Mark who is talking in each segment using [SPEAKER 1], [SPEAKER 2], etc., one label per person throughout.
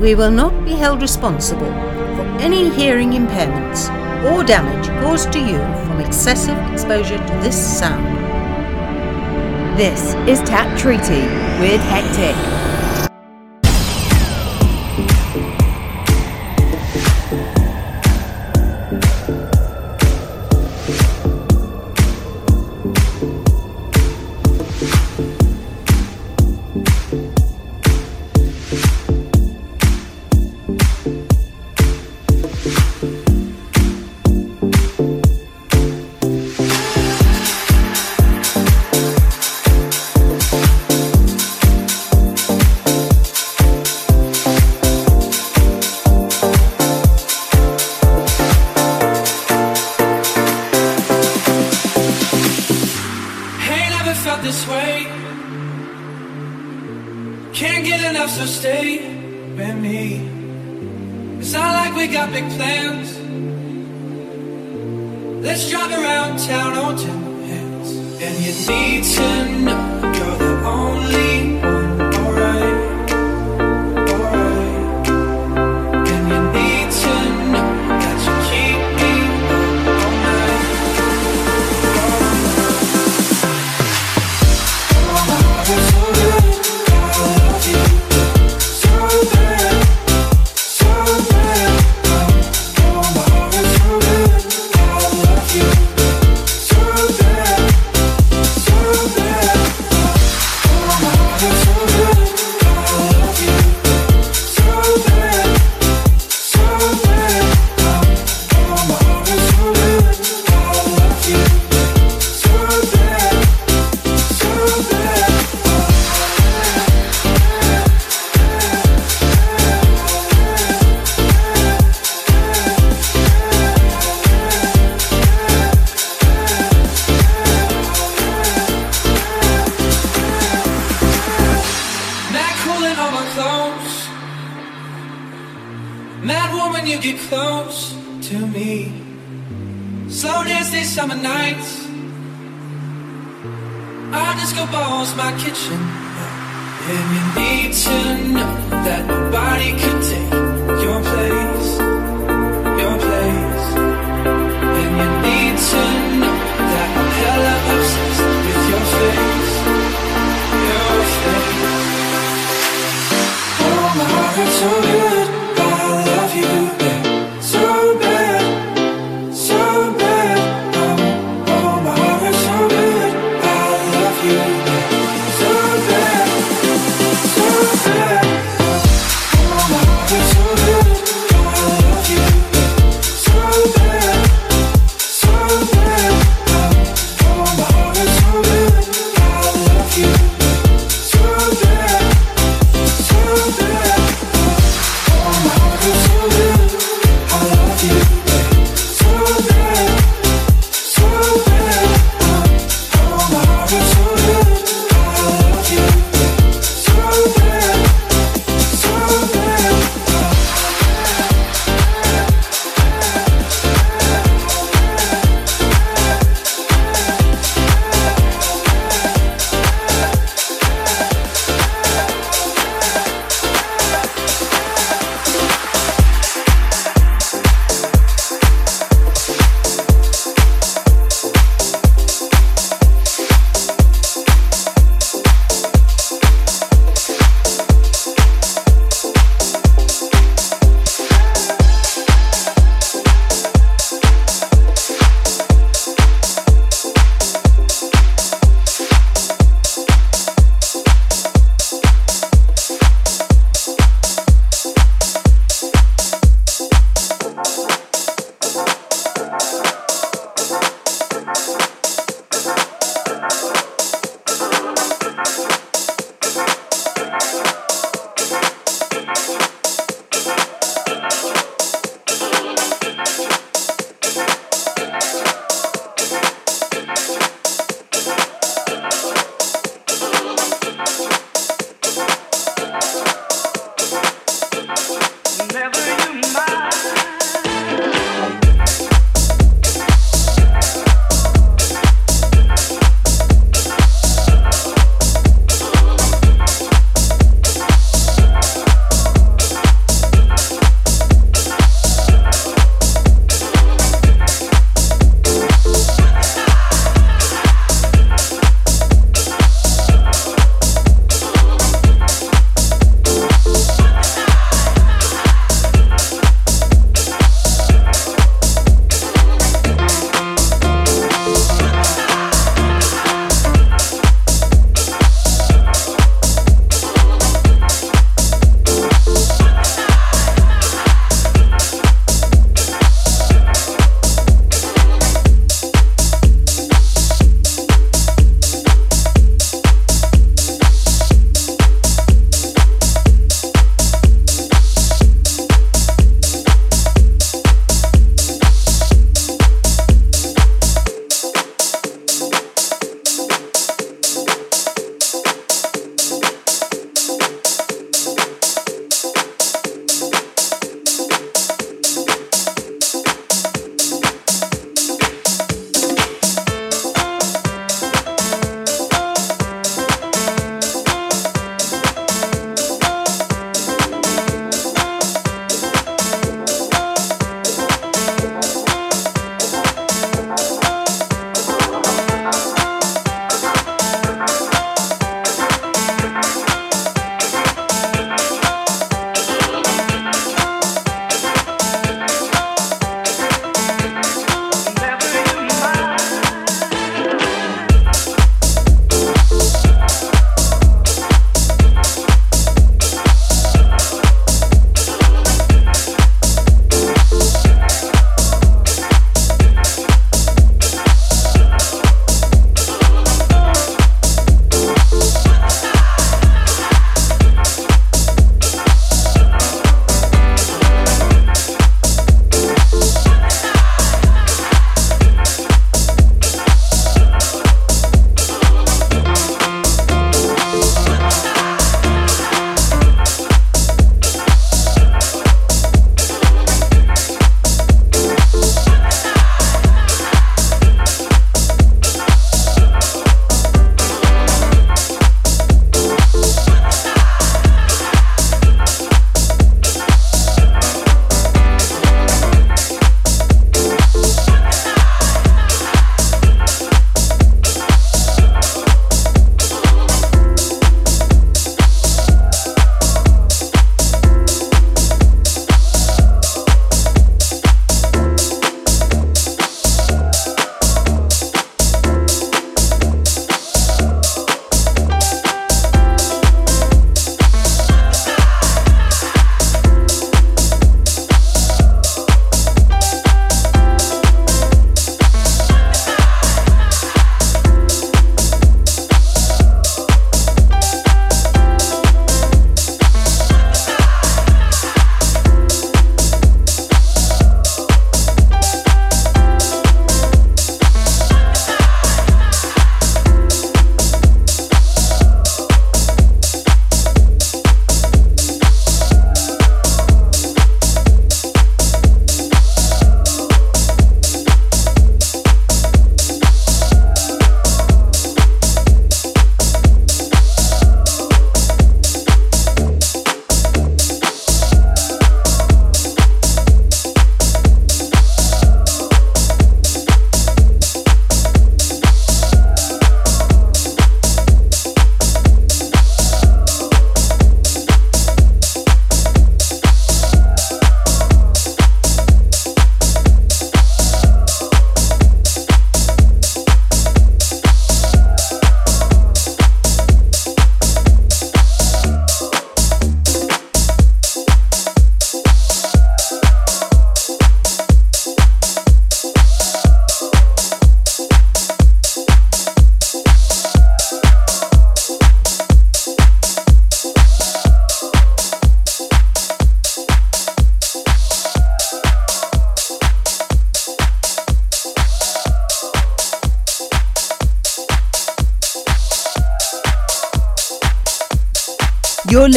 [SPEAKER 1] We will not be held responsible for any hearing impairments or damage caused to you from excessive exposure to this sound.
[SPEAKER 2] This is Tap Treaty with Hectic.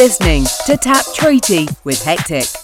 [SPEAKER 3] Listening to Tap Treaty with Hectic.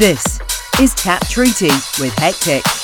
[SPEAKER 4] This is Tap Treaty with Hectic.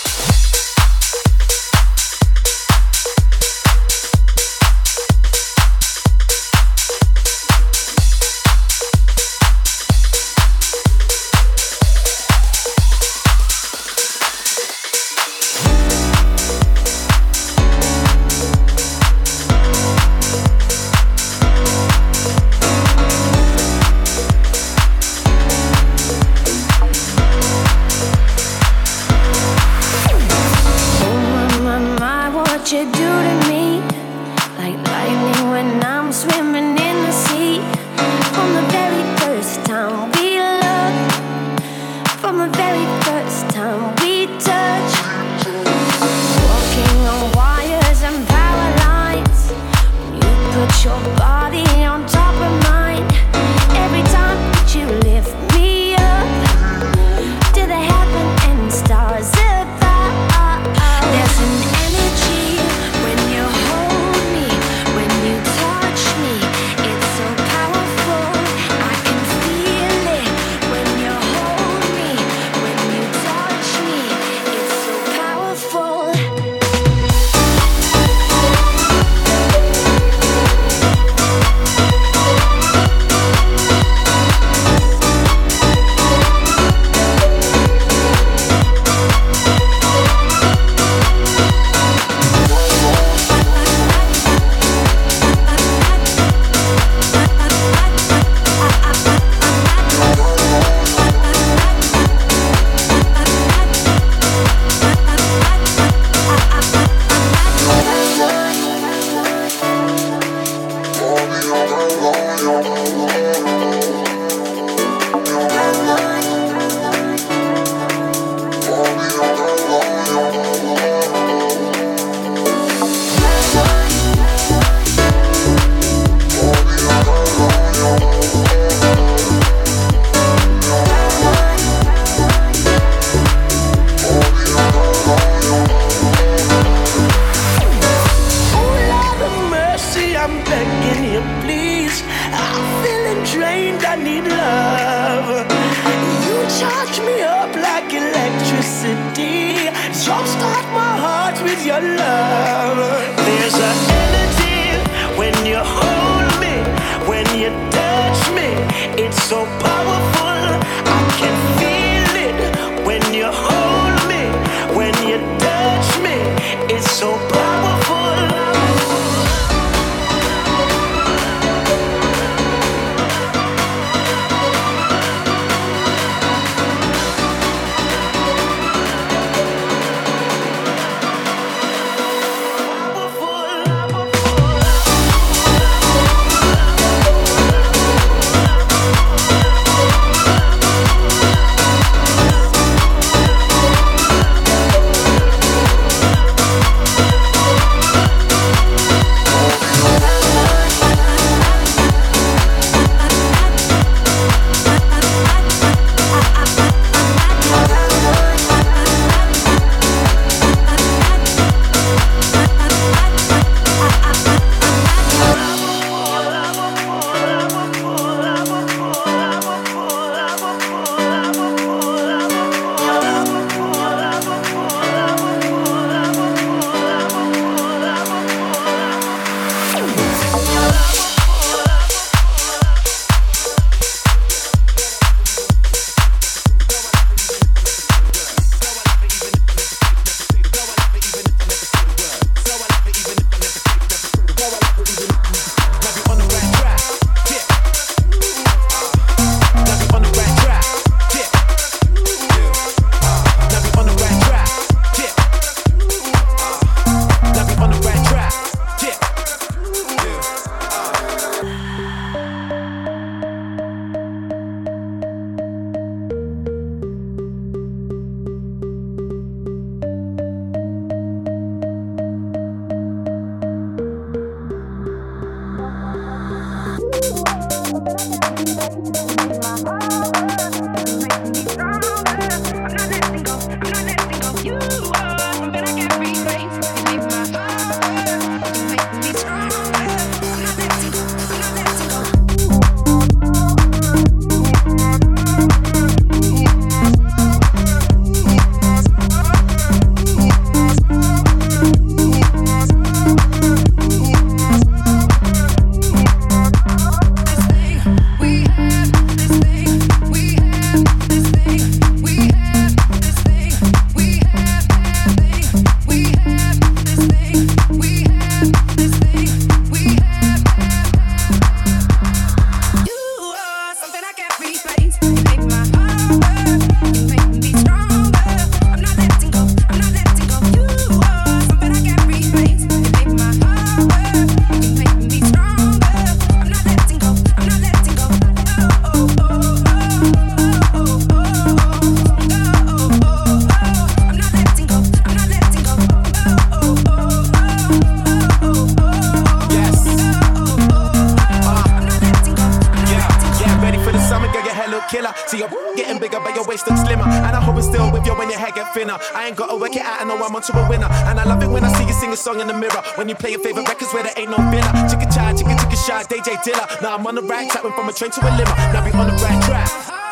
[SPEAKER 5] When you
[SPEAKER 6] play your favorite records where there ain't no filler. Chicka chicka chicka shy, DJ Dilla. Now I'm on the right track, went from a train to a limo. Now be on the right track.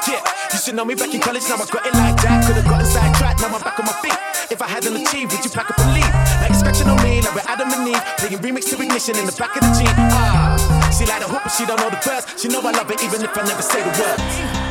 [SPEAKER 6] Yeah, you should know me back in college, now I got it like that. Could've gotten sidetracked, now I'm back on my feet. If I hadn't achieved, would you pack up and leave? Like scratching on me, like we're Adam and Eve. Playing remix to ignition in the back of the Jeep. Ah, she like the hook, but she don't know the verse. She know I love it even if I never say the words.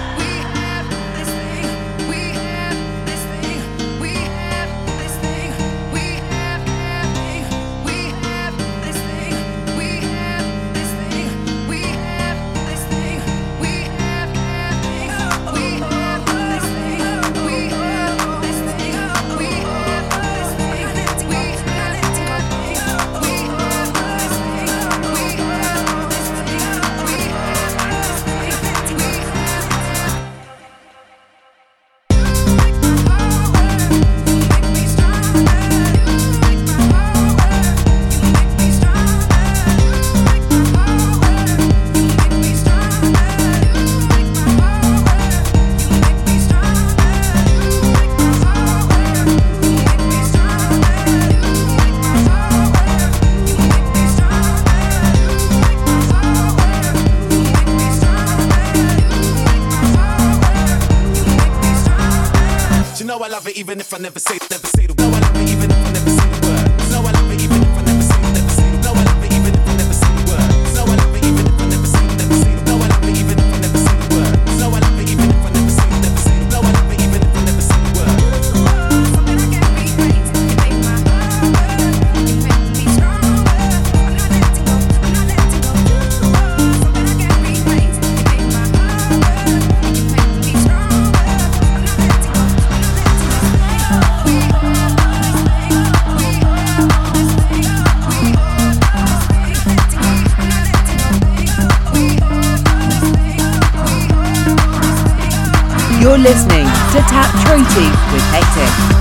[SPEAKER 6] I never say, never say the word.
[SPEAKER 4] Treaty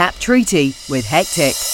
[SPEAKER 3] Tap Treaty with Hectic.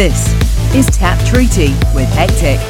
[SPEAKER 3] This is Tap Treaty with Hectic.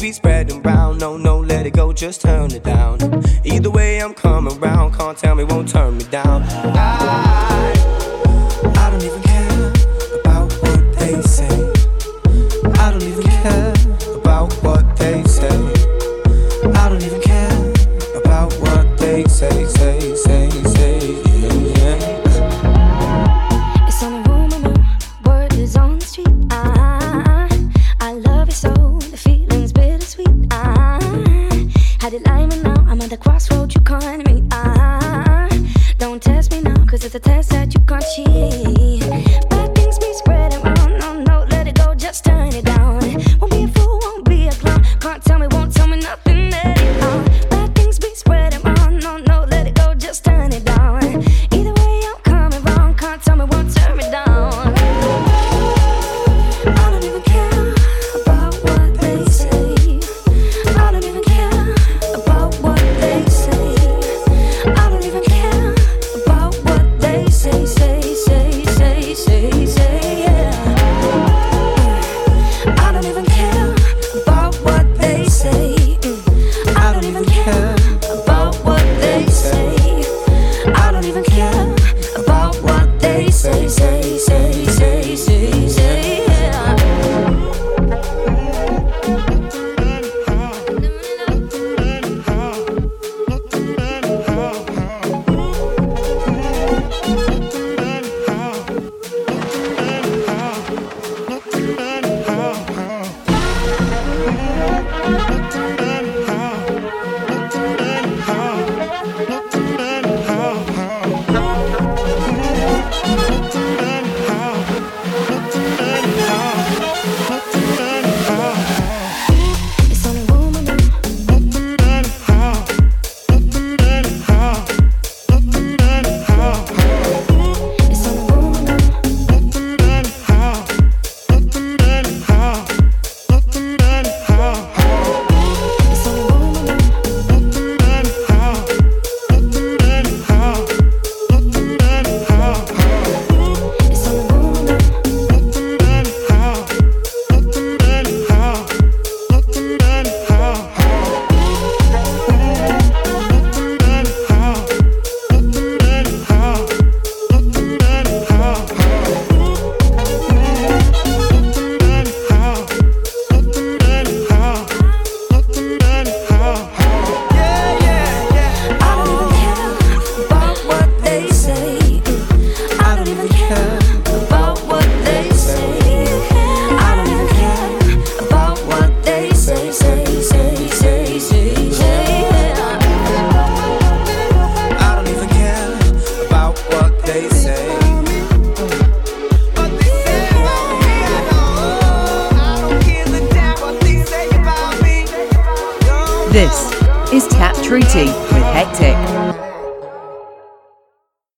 [SPEAKER 7] be spreading round. No, no, let it go, just turn it down. Either way, I'm coming round. Can't tell me, won't turn me down. I